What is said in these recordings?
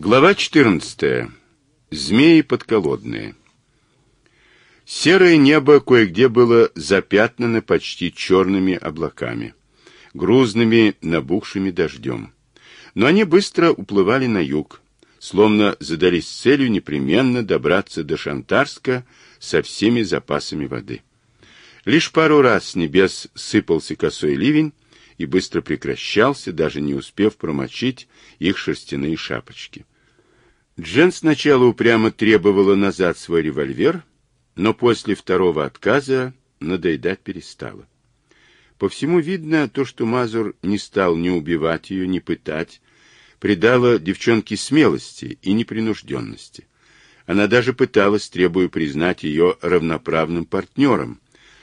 Глава 14. Змеи подколодные. Серое небо кое-где было запятнано почти черными облаками, грузными набухшими дождем. Но они быстро уплывали на юг, словно задались целью непременно добраться до Шантарска со всеми запасами воды. Лишь пару раз с небес сыпался косой ливень, и быстро прекращался, даже не успев промочить их шерстяные шапочки. Джен сначала упрямо требовала назад свой револьвер, но после второго отказа надоедать перестала. По всему видно, то, что Мазур не стал ни убивать ее, ни пытать, придало девчонке смелости и непринужденности. Она даже пыталась, требуя признать ее равноправным партнером,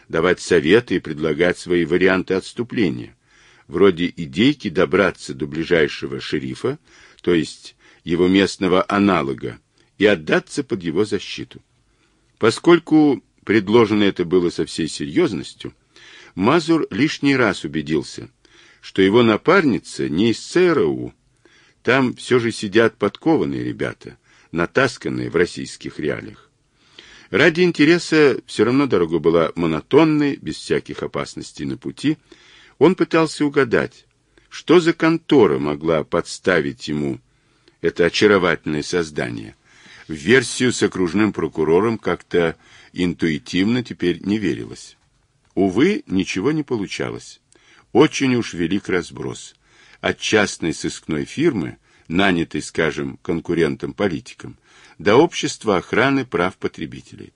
давать советы и предлагать свои варианты отступления вроде идейки добраться до ближайшего шерифа, то есть его местного аналога, и отдаться под его защиту. Поскольку предложено это было со всей серьезностью, Мазур лишний раз убедился, что его напарница не из ЦРУ. Там все же сидят подкованные ребята, натасканные в российских реалиях. Ради интереса все равно дорога была монотонной, без всяких опасностей на пути, он пытался угадать, что за контора могла подставить ему это очаровательное создание. В версию с окружным прокурором как-то интуитивно теперь не верилось. Увы, ничего не получалось. Очень уж велик разброс. От частной сыскной фирмы, нанятой, скажем, конкурентом-политиком, до общества охраны прав потребителей.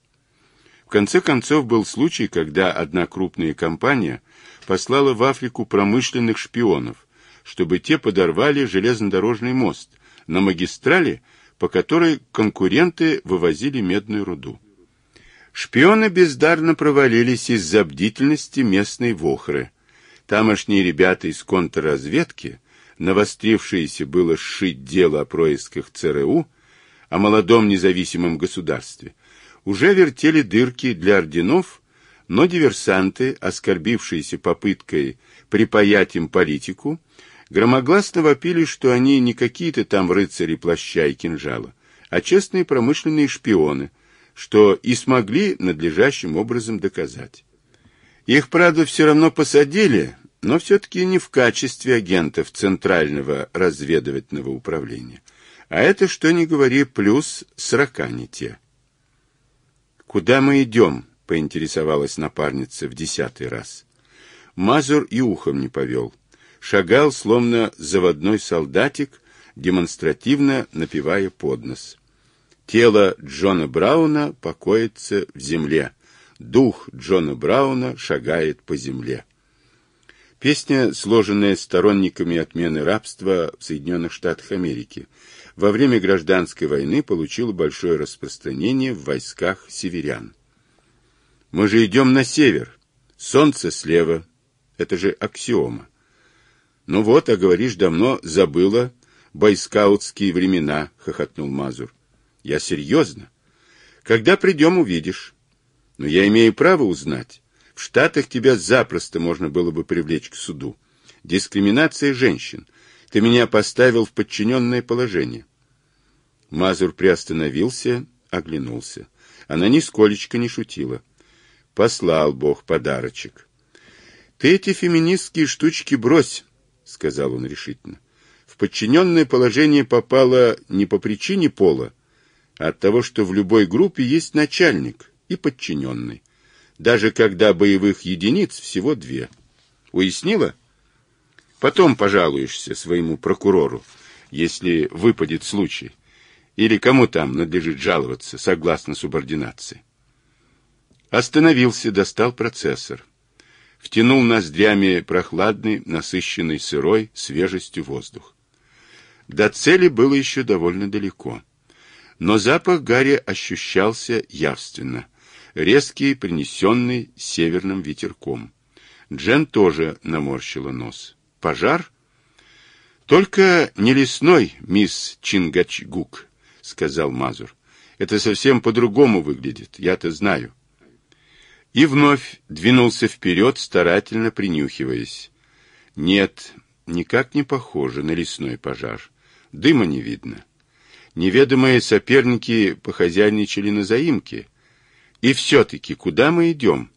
Конце концов, был случай, когда одна крупная компания послала в Африку промышленных шпионов, чтобы те подорвали железнодорожный мост на магистрали, по которой конкуренты вывозили медную руду. Шпионы бездарно провалились из-за бдительности местной вохры. Тамошние ребята из контрразведки, навострившиеся было сшить дело о происках ЦРУ, о молодом независимом государстве, уже вертели дырки для орденов, но диверсанты, оскорбившиеся попыткой припаять им политику, громогласно вопили, что они не какие-то там рыцари плаща и кинжала, а честные промышленные шпионы, что и смогли надлежащим образом доказать. Их, правда, все равно посадили, но все-таки не в качестве агентов Центрального разведывательного управления. А это, что ни говори, плюс сорока не те. «Куда мы идем?» — поинтересовалась напарница в десятый раз. Мазур и ухом не повел. Шагал, словно заводной солдатик, демонстративно напевая под нос. Тело Джона Брауна покоится в земле. Дух Джона Брауна шагает по земле. Песня, сложенная сторонниками отмены рабства в Соединенных Штатах Америки, во время гражданской войны получила большое распространение в войсках северян. Мы же идем на север. Солнце слева. Это же аксиома. Ну вот, а говоришь, давно забыла бойскаутские времена, хохотнул Мазур. Я серьезно. Когда придем, увидишь. Но я имею право узнать. В Штатах тебя запросто можно было бы привлечь к суду. Дискриминация женщин. Ты меня поставил в подчиненное положение. Мазур приостановился, оглянулся. Она нисколечко не шутила. Послал Бог подарочек. «Ты эти феминистские штучки брось», — сказал он решительно. «В подчиненное положение попало не по причине пола, а от того, что в любой группе есть начальник и подчиненный, даже когда боевых единиц всего две. Уяснила? Потом пожалуешься своему прокурору, если выпадет случай. Или кому там надлежит жаловаться, согласно субординации. Остановился, достал процессор. Втянул ноздрями прохладный, насыщенный сырой свежестью воздух. До цели было еще довольно далеко. Но запах Гарри ощущался явственно, резкий, принесенный северным ветерком. Джен тоже наморщила нос. Пожар? Только не лесной, мисс Чингачгук, сказал Мазур. Это совсем по-другому выглядит, я-то знаю. И вновь двинулся вперед, старательно принюхиваясь. Нет, никак не похоже на лесной пожар. Дыма не видно. Неведомые соперники похозяйничали на заимке. И все-таки, куда мы идем?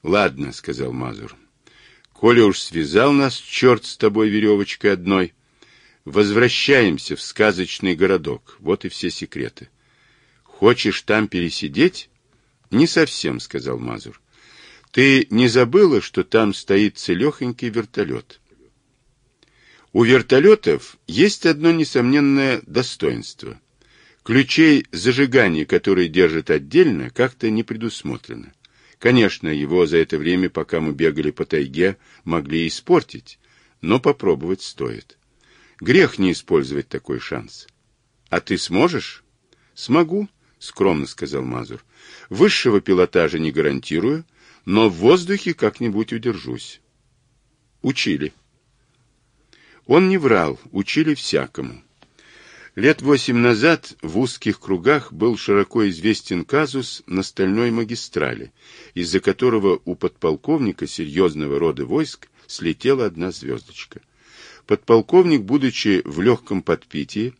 — Ладно, — сказал Мазур. — Коля уж связал нас черт с тобой веревочкой одной. Возвращаемся в сказочный городок. Вот и все секреты. Хочешь там пересидеть? — Не совсем, — сказал Мазур. — Ты не забыла, что там стоит целехонький вертолет? У вертолетов есть одно несомненное достоинство. Ключей зажигания, которые держат отдельно, как-то не предусмотрено. Конечно, его за это время, пока мы бегали по тайге, могли испортить, но попробовать стоит. Грех не использовать такой шанс. А ты сможешь? Смогу, скромно сказал Мазур. Высшего пилотажа не гарантирую, но в воздухе как-нибудь удержусь. Учили. Он не врал, учили всякому. Лет восемь назад в узких кругах был широко известен казус на стальной магистрали, из-за которого у подполковника серьезного рода войск слетела одна звездочка. Подполковник, будучи в легком подпитии,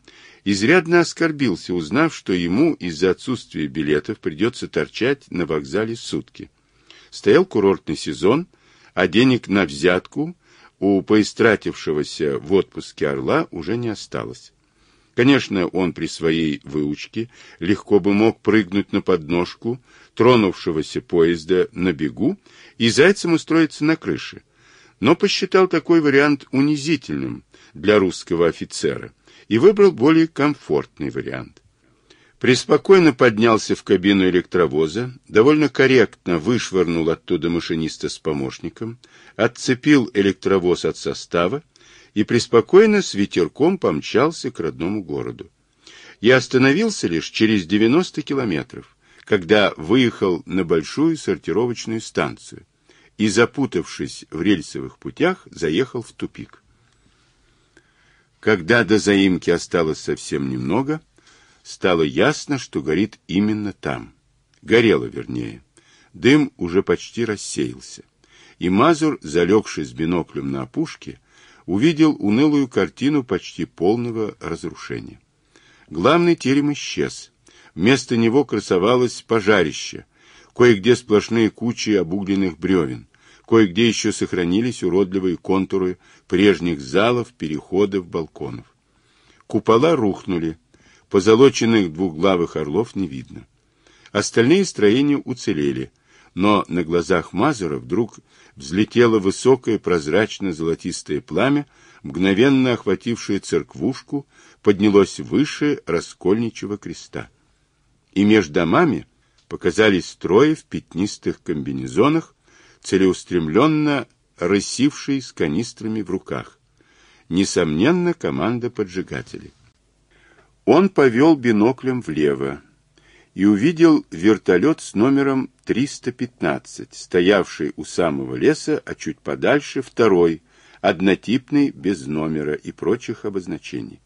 изрядно оскорбился, узнав, что ему из-за отсутствия билетов придется торчать на вокзале сутки. Стоял курортный сезон, а денег на взятку у поистратившегося в отпуске орла уже не осталось. Конечно, он при своей выучке легко бы мог прыгнуть на подножку тронувшегося поезда на бегу и зайцем устроиться на крыше, но посчитал такой вариант унизительным для русского офицера и выбрал более комфортный вариант преспокойно поднялся в кабину электровоза, довольно корректно вышвырнул оттуда машиниста с помощником, отцепил электровоз от состава и преспокойно с ветерком помчался к родному городу. Я остановился лишь через 90 километров, когда выехал на большую сортировочную станцию и, запутавшись в рельсовых путях, заехал в тупик. Когда до заимки осталось совсем немного, стало ясно, что горит именно там. Горело, вернее. Дым уже почти рассеялся. И Мазур, залегший биноклем на опушке, увидел унылую картину почти полного разрушения. Главный терем исчез. Вместо него красовалось пожарище, кое-где сплошные кучи обугленных бревен, кое-где еще сохранились уродливые контуры прежних залов, переходов, балконов. Купола рухнули, Позолоченных двухглавых орлов не видно. Остальные строения уцелели, но на глазах Мазура вдруг взлетело высокое прозрачно-золотистое пламя, мгновенно охватившее церквушку, поднялось выше раскольничьего креста. И между домами показались строи в пятнистых комбинезонах, целеустремленно рысившие с канистрами в руках. Несомненно, команда поджигателей. Он повел биноклем влево и увидел вертолет с номером 315, стоявший у самого леса, а чуть подальше второй, однотипный, без номера и прочих обозначений.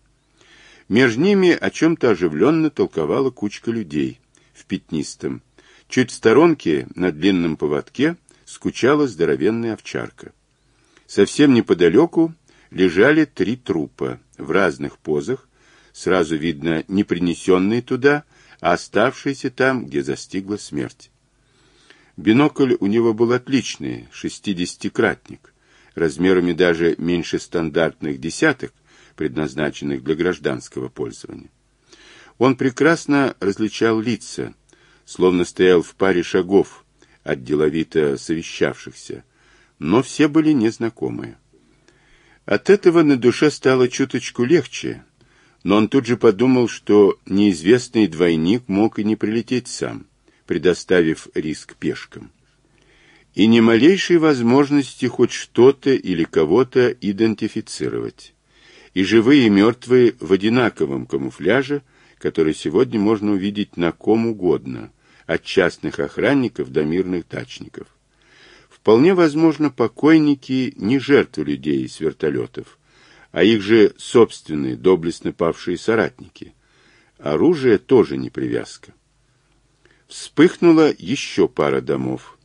Между ними о чем-то оживленно толковала кучка людей в пятнистом. Чуть в сторонке, на длинном поводке, скучала здоровенная овчарка. Совсем неподалеку лежали три трупа в разных позах, сразу видно не принесенные туда, а оставшиеся там, где застигла смерть. Бинокль у него был отличный, шестидесятикратник, размерами даже меньше стандартных десяток, предназначенных для гражданского пользования. Он прекрасно различал лица, словно стоял в паре шагов от деловито совещавшихся, но все были незнакомые. От этого на душе стало чуточку легче, но он тут же подумал, что неизвестный двойник мог и не прилететь сам, предоставив риск пешкам. И ни малейшей возможности хоть что-то или кого-то идентифицировать. И живые и мертвые в одинаковом камуфляже, который сегодня можно увидеть на ком угодно, от частных охранников до мирных дачников. Вполне возможно, покойники не жертвы людей с вертолетов, а их же собственные доблестно павшие соратники. Оружие тоже не привязка. Вспыхнула еще пара домов.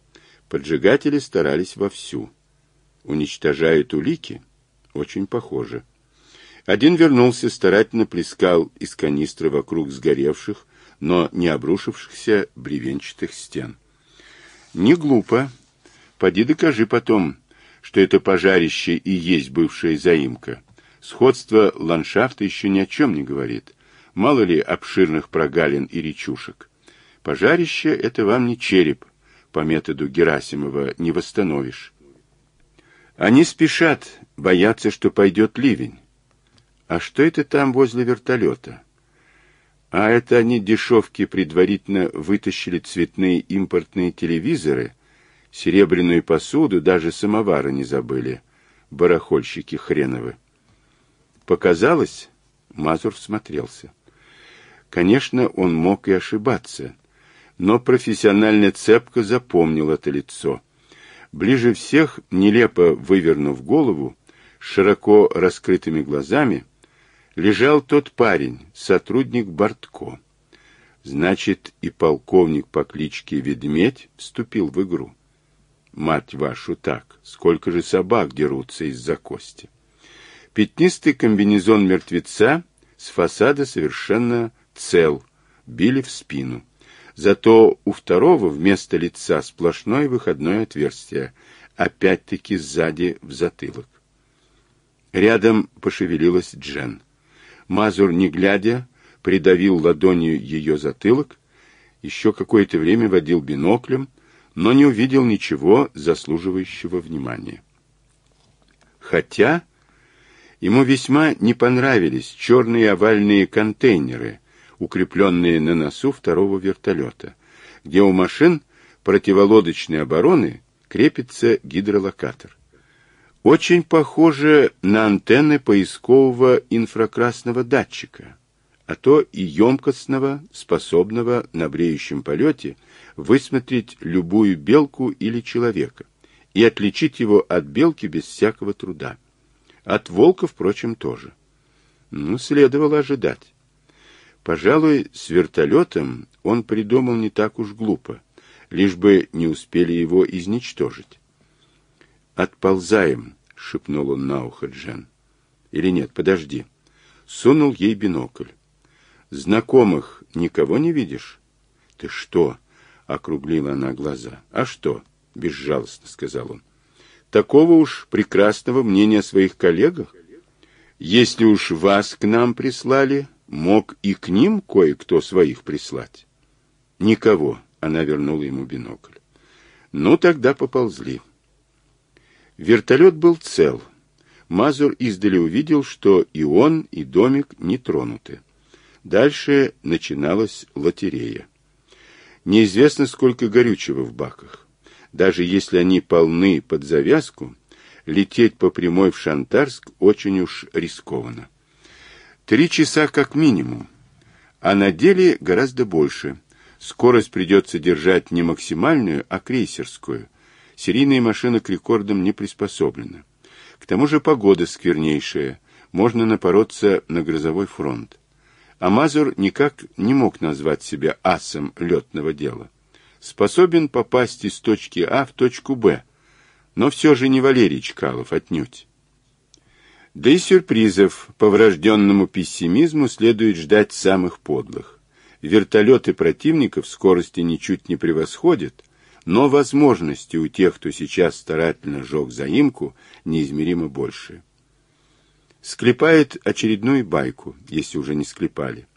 Поджигатели старались вовсю. Уничтожают улики? Очень похоже. Один вернулся, старательно плескал из канистры вокруг сгоревших, но не обрушившихся бревенчатых стен. Не глупо. Поди докажи потом, что это пожарище и есть бывшая заимка. Сходство ландшафта еще ни о чем не говорит. Мало ли обширных прогалин и речушек. Пожарище — это вам не череп, по методу Герасимова не восстановишь. Они спешат, боятся, что пойдет ливень. А что это там возле вертолета? А это они дешевки предварительно вытащили цветные импортные телевизоры, серебряную посуду, даже самовары не забыли. Барахольщики хреновы. Показалось, Мазур смотрелся. Конечно, он мог и ошибаться, но профессиональная цепка запомнил это лицо. Ближе всех, нелепо вывернув голову, широко раскрытыми глазами, лежал тот парень, сотрудник Бортко. Значит, и полковник по кличке Ведмедь вступил в игру. Мать вашу так, сколько же собак дерутся из-за кости. Пятнистый комбинезон мертвеца с фасада совершенно цел, били в спину. Зато у второго вместо лица сплошное выходное отверстие, опять-таки сзади в затылок. Рядом пошевелилась Джен. Мазур, не глядя, придавил ладонью ее затылок, еще какое-то время водил биноклем, но не увидел ничего заслуживающего внимания. Хотя ему весьма не понравились черные овальные контейнеры, укрепленные на носу второго вертолета, где у машин противолодочной обороны крепится гидролокатор очень похоже на антенны поискового инфракрасного датчика, а то и емкостного, способного на бреющем полете высмотреть любую белку или человека и отличить его от белки без всякого труда. От волка, впрочем, тоже. Ну, следовало ожидать. Пожалуй, с вертолетом он придумал не так уж глупо, лишь бы не успели его изничтожить. «Отползаем», — шепнул он на ухо Джен. «Или нет, подожди». Сунул ей бинокль. «Знакомых никого не видишь?» «Ты что?» — округлила она глаза. «А что?» — безжалостно сказал он. «Такого уж прекрасного мнения о своих коллегах? Если уж вас к нам прислали, мог и к ним кое-кто своих прислать». «Никого», — она вернула ему бинокль. «Ну, тогда поползли». Вертолет был цел. Мазур издали увидел, что и он, и домик не тронуты. Дальше начиналась лотерея. Неизвестно, сколько горючего в баках. Даже если они полны под завязку, лететь по прямой в Шантарск очень уж рискованно. Три часа как минимум, а на деле гораздо больше. Скорость придется держать не максимальную, а крейсерскую – Серийная машина к рекордам не приспособлена. К тому же погода сквернейшая, можно напороться на грозовой фронт. А Мазур никак не мог назвать себя асом летного дела. Способен попасть из точки А в точку Б, но все же не Валерий Чкалов отнюдь. Да и сюрпризов по врожденному пессимизму следует ждать самых подлых. Вертолеты противников скорости ничуть не превосходят, но возможности у тех, кто сейчас старательно жег заимку, неизмеримо больше. Склепает очередную байку, если уже не склепали.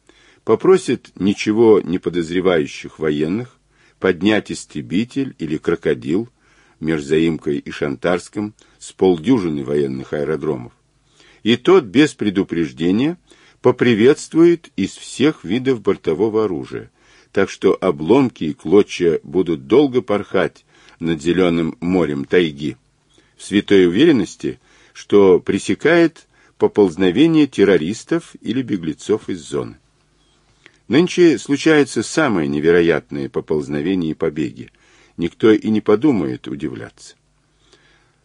Попросит ничего не подозревающих военных поднять истребитель или крокодил между Заимкой и Шантарском с полдюжины военных аэродромов. И тот без предупреждения поприветствует из всех видов бортового оружия – так что обломки и клочья будут долго порхать над зеленым морем тайги, в святой уверенности, что пресекает поползновение террористов или беглецов из зоны. Нынче случаются самые невероятные поползновения и побеги. Никто и не подумает удивляться.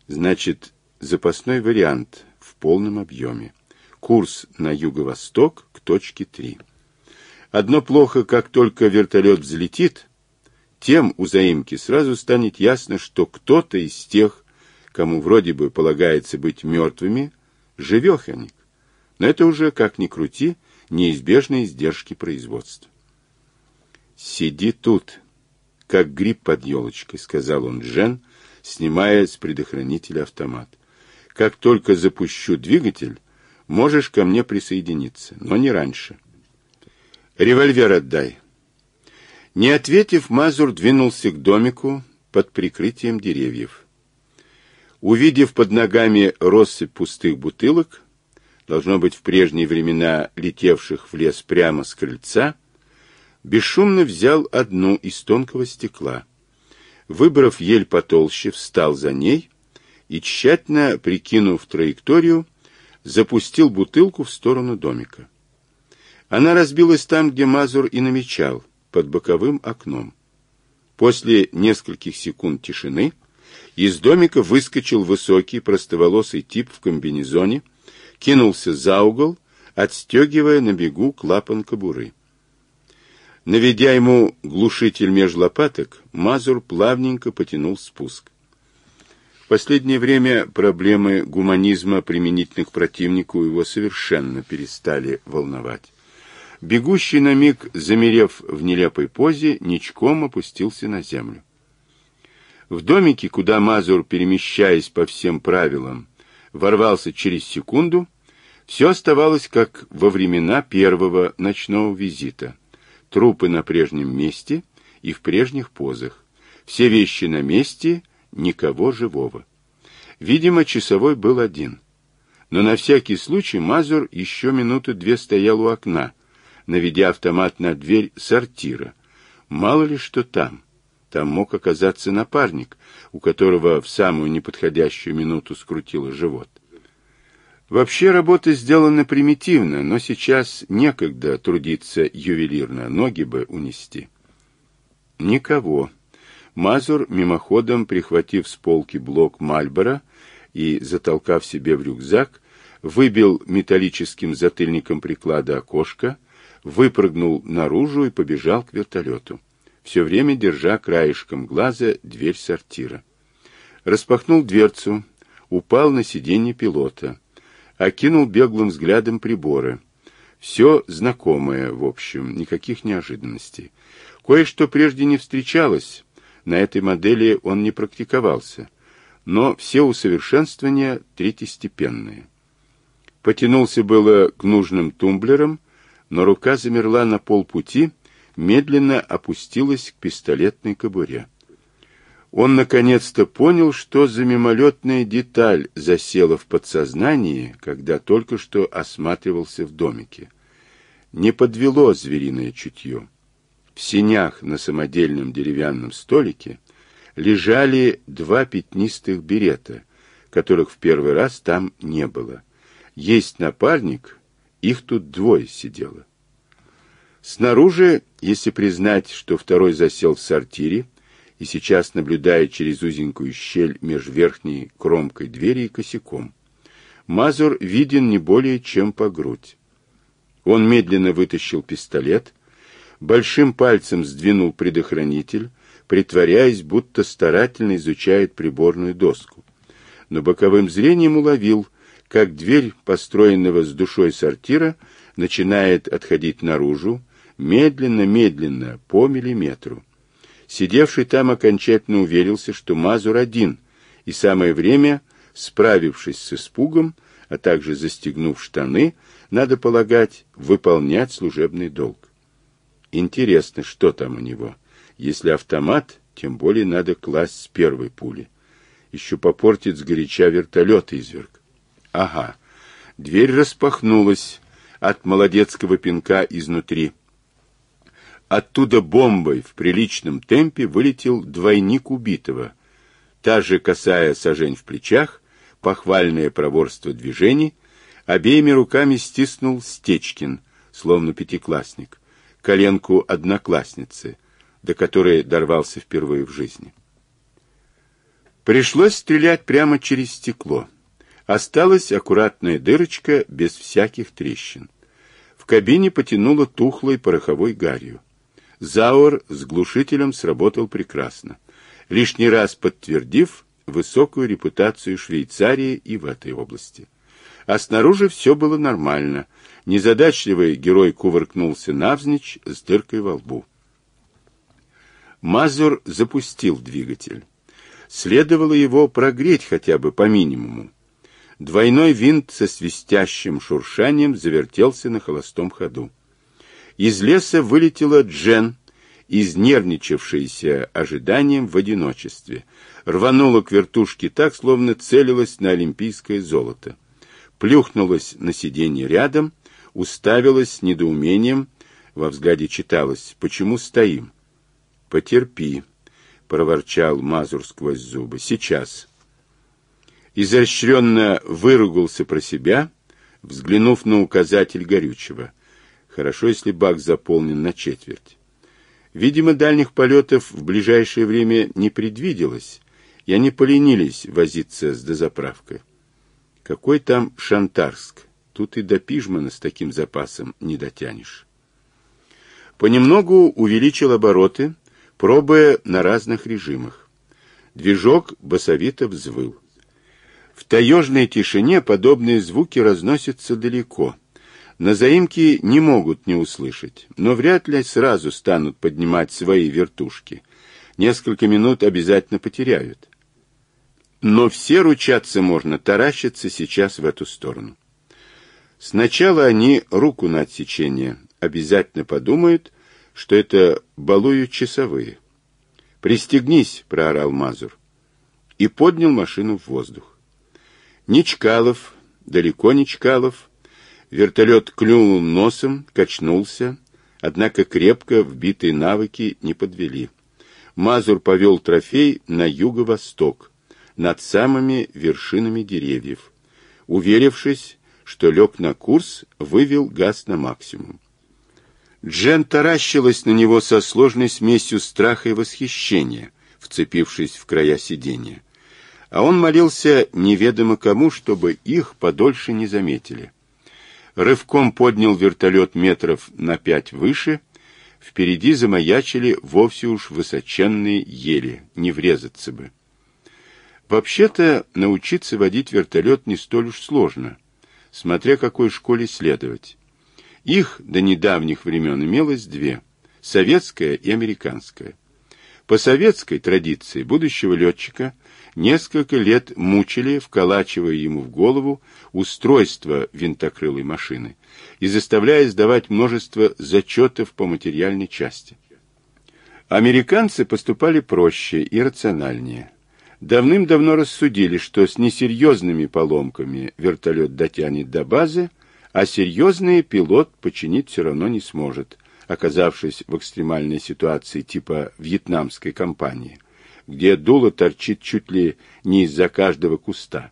Значит, запасной вариант в полном объеме. Курс на юго-восток к точке 3. Одно плохо, как только вертолет взлетит, тем у заимки сразу станет ясно, что кто-то из тех, кому вроде бы полагается быть мертвыми, живеханик. Но это уже, как ни крути, неизбежные издержки производства. «Сиди тут, как гриб под елочкой», — сказал он Джен, снимая с предохранителя автомат. «Как только запущу двигатель, можешь ко мне присоединиться, но не раньше». «Револьвер отдай». Не ответив, Мазур двинулся к домику под прикрытием деревьев. Увидев под ногами россыпь пустых бутылок, должно быть в прежние времена летевших в лес прямо с крыльца, бесшумно взял одну из тонкого стекла. Выбрав ель потолще, встал за ней и, тщательно прикинув траекторию, запустил бутылку в сторону домика. Она разбилась там, где Мазур и намечал, под боковым окном. После нескольких секунд тишины из домика выскочил высокий простоволосый тип в комбинезоне, кинулся за угол, отстегивая на бегу клапан кобуры. Наведя ему глушитель меж лопаток, Мазур плавненько потянул спуск. В последнее время проблемы гуманизма применительно к противнику его совершенно перестали волновать. Бегущий на миг, замерев в нелепой позе, ничком опустился на землю. В домике, куда Мазур, перемещаясь по всем правилам, ворвался через секунду, все оставалось как во времена первого ночного визита — Трупы на прежнем месте и в прежних позах. Все вещи на месте, никого живого. Видимо, часовой был один. Но на всякий случай Мазур еще минуты две стоял у окна, наведя автомат на дверь сортира. Мало ли что там. Там мог оказаться напарник, у которого в самую неподходящую минуту скрутило живот. Вообще работа сделана примитивно, но сейчас некогда трудиться ювелирно, ноги бы унести. Никого. Мазур, мимоходом прихватив с полки блок Мальбора и затолкав себе в рюкзак, выбил металлическим затыльником приклада окошко, выпрыгнул наружу и побежал к вертолету, все время держа краешком глаза дверь сортира. Распахнул дверцу, упал на сиденье пилота — окинул беглым взглядом приборы. Все знакомое, в общем, никаких неожиданностей. Кое-что прежде не встречалось, на этой модели он не практиковался, но все усовершенствования третьестепенные. Потянулся было к нужным тумблерам, но рука замерла на полпути, медленно опустилась к пистолетной кобуре. Он наконец-то понял, что за мимолетная деталь засела в подсознании, когда только что осматривался в домике. Не подвело звериное чутье. В синях на самодельном деревянном столике лежали два пятнистых берета, которых в первый раз там не было. Есть напарник, их тут двое сидело. Снаружи, если признать, что второй засел в сортире, и сейчас наблюдая через узенькую щель меж верхней кромкой двери и косяком. Мазур виден не более чем по грудь. Он медленно вытащил пистолет, большим пальцем сдвинул предохранитель, притворяясь, будто старательно изучает приборную доску. Но боковым зрением уловил, как дверь построенного с душой сортира начинает отходить наружу, медленно-медленно, по миллиметру. Сидевший там окончательно уверился, что Мазур один, и самое время, справившись с испугом, а также застегнув штаны, надо полагать, выполнять служебный долг. Интересно, что там у него. Если автомат, тем более надо класть с первой пули. Еще попортит сгоряча вертолет изверг. Ага, дверь распахнулась от молодецкого пинка изнутри. Оттуда бомбой в приличном темпе вылетел двойник убитого. Та же косая сажень в плечах, похвальное проворство движений, обеими руками стиснул Стечкин, словно пятиклассник, коленку одноклассницы, до которой дорвался впервые в жизни. Пришлось стрелять прямо через стекло. Осталась аккуратная дырочка без всяких трещин. В кабине потянуло тухлой пороховой гарью. Зауэр с глушителем сработал прекрасно, лишний раз подтвердив высокую репутацию Швейцарии и в этой области. А снаружи все было нормально. Незадачливый герой кувыркнулся навзничь с дыркой во лбу. Мазур запустил двигатель. Следовало его прогреть хотя бы по минимуму. Двойной винт со свистящим шуршанием завертелся на холостом ходу. Из леса вылетела Джен, изнервничавшаяся ожиданием в одиночестве. Рванула к вертушке так, словно целилась на олимпийское золото. Плюхнулась на сиденье рядом, уставилась с недоумением, во взгляде читалось «Почему стоим?» «Потерпи», — проворчал Мазур сквозь зубы. «Сейчас» изощренно выругался про себя, взглянув на указатель горючего. Хорошо, если бак заполнен на четверть. Видимо, дальних полетов в ближайшее время не предвиделось, и они поленились возиться с дозаправкой. Какой там Шантарск? Тут и до Пижмана с таким запасом не дотянешь. Понемногу увеличил обороты, пробуя на разных режимах. Движок басовито взвыл. В таежной тишине подобные звуки разносятся далеко. На заимке не могут не услышать, но вряд ли сразу станут поднимать свои вертушки. Несколько минут обязательно потеряют. Но все ручаться можно, таращиться сейчас в эту сторону. Сначала они руку на отсечение обязательно подумают, что это балуют часовые. «Пристегнись!» — проорал Мазур. И поднял машину в воздух. Не Чкалов, далеко не Чкалов. Вертолет клюнул носом, качнулся, однако крепко вбитые навыки не подвели. Мазур повел трофей на юго-восток, над самыми вершинами деревьев. Уверившись, что лег на курс, вывел газ на максимум. Джен таращилась на него со сложной смесью страха и восхищения, вцепившись в края сиденья а он молился неведомо кому, чтобы их подольше не заметили. Рывком поднял вертолет метров на пять выше, впереди замаячили вовсе уж высоченные ели, не врезаться бы. Вообще-то научиться водить вертолет не столь уж сложно, смотря какой школе следовать. Их до недавних времен имелось две – советская и американская. По советской традиции будущего летчика – несколько лет мучили, вколачивая ему в голову устройство винтокрылой машины и заставляя сдавать множество зачетов по материальной части. Американцы поступали проще и рациональнее. Давным-давно рассудили, что с несерьезными поломками вертолет дотянет до базы, а серьезный пилот починить все равно не сможет, оказавшись в экстремальной ситуации типа вьетнамской кампании – где дуло торчит чуть ли не из-за каждого куста.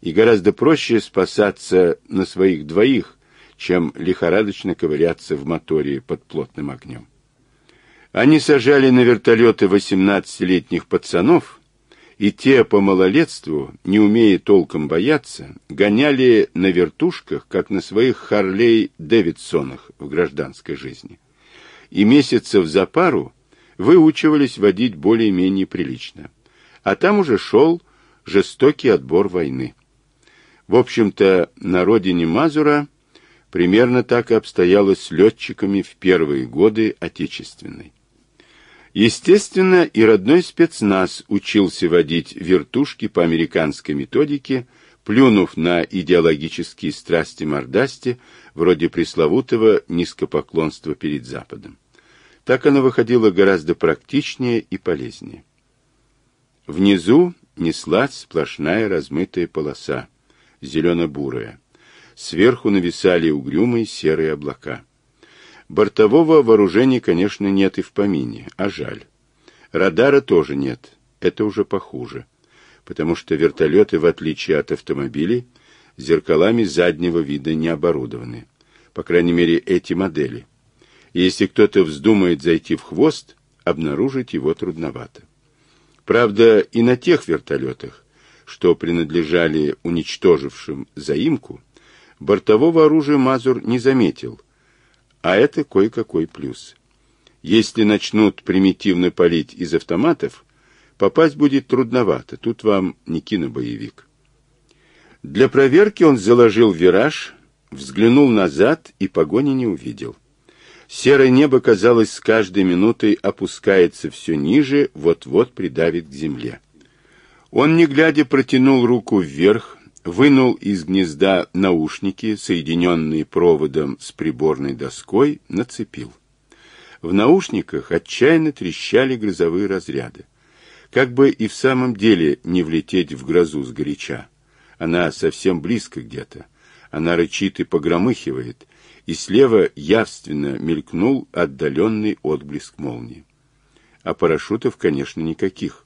И гораздо проще спасаться на своих двоих, чем лихорадочно ковыряться в моторе под плотным огнем. Они сажали на вертолеты 18-летних пацанов, и те по малолетству, не умея толком бояться, гоняли на вертушках, как на своих Харлей-Дэвидсонах в гражданской жизни. И месяцев за пару выучивались водить более-менее прилично. А там уже шел жестокий отбор войны. В общем-то, на родине Мазура примерно так и обстояло с летчиками в первые годы Отечественной. Естественно, и родной спецназ учился водить вертушки по американской методике, плюнув на идеологические страсти-мордасти, вроде пресловутого низкопоклонства перед Западом. Так оно выходило гораздо практичнее и полезнее. Внизу неслась сплошная размытая полоса, зелено-бурая. Сверху нависали угрюмые серые облака. Бортового вооружения, конечно, нет и в помине, а жаль. Радара тоже нет, это уже похуже, потому что вертолеты, в отличие от автомобилей, зеркалами заднего вида не оборудованы. По крайней мере, эти модели если кто-то вздумает зайти в хвост, обнаружить его трудновато. Правда, и на тех вертолетах, что принадлежали уничтожившим заимку, бортового оружия Мазур не заметил, а это кое-какой плюс. Если начнут примитивно палить из автоматов, попасть будет трудновато, тут вам не кинобоевик. Для проверки он заложил вираж, взглянул назад и погони не увидел. Серое небо, казалось, с каждой минутой опускается все ниже, вот-вот придавит к земле. Он, не глядя, протянул руку вверх, вынул из гнезда наушники, соединенные проводом с приборной доской, нацепил. В наушниках отчаянно трещали грозовые разряды. Как бы и в самом деле не влететь в грозу сгоряча. Она совсем близко где-то. Она рычит и погромыхивает, и слева явственно мелькнул отдаленный отблеск молнии. А парашютов, конечно, никаких.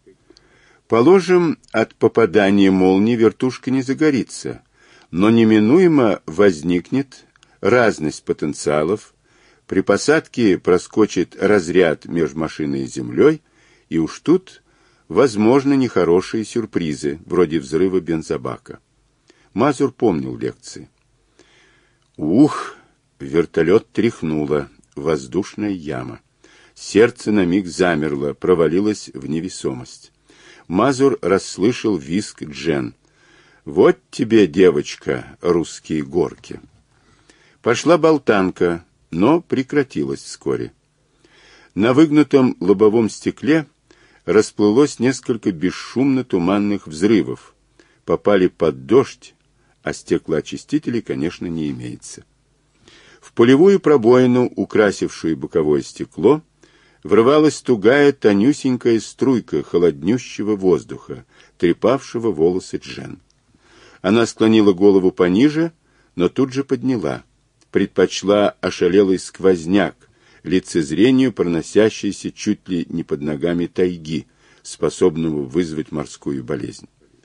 Положим, от попадания молнии вертушка не загорится, но неминуемо возникнет разность потенциалов, при посадке проскочит разряд между машиной и землей, и уж тут возможны нехорошие сюрпризы, вроде взрыва бензобака. Мазур помнил лекции. Ух! Вертолет тряхнуло, воздушная яма. Сердце на миг замерло, провалилось в невесомость. Мазур расслышал виск Джен. «Вот тебе, девочка, русские горки!» Пошла болтанка, но прекратилась вскоре. На выгнутом лобовом стекле расплылось несколько бесшумно туманных взрывов. Попали под дождь, а стеклоочистителей, конечно, не имеется. В полевую пробоину, украсившую боковое стекло, врывалась тугая тонюсенькая струйка холоднющего воздуха, трепавшего волосы Джен. Она склонила голову пониже, но тут же подняла. Предпочла ошалелый сквозняк, лицезрению проносящейся чуть ли не под ногами тайги, способного вызвать морскую болезнь.